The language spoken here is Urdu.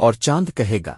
اور چاند کہے گا۔